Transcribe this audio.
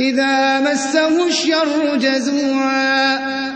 إذا مسه الشر جزوعا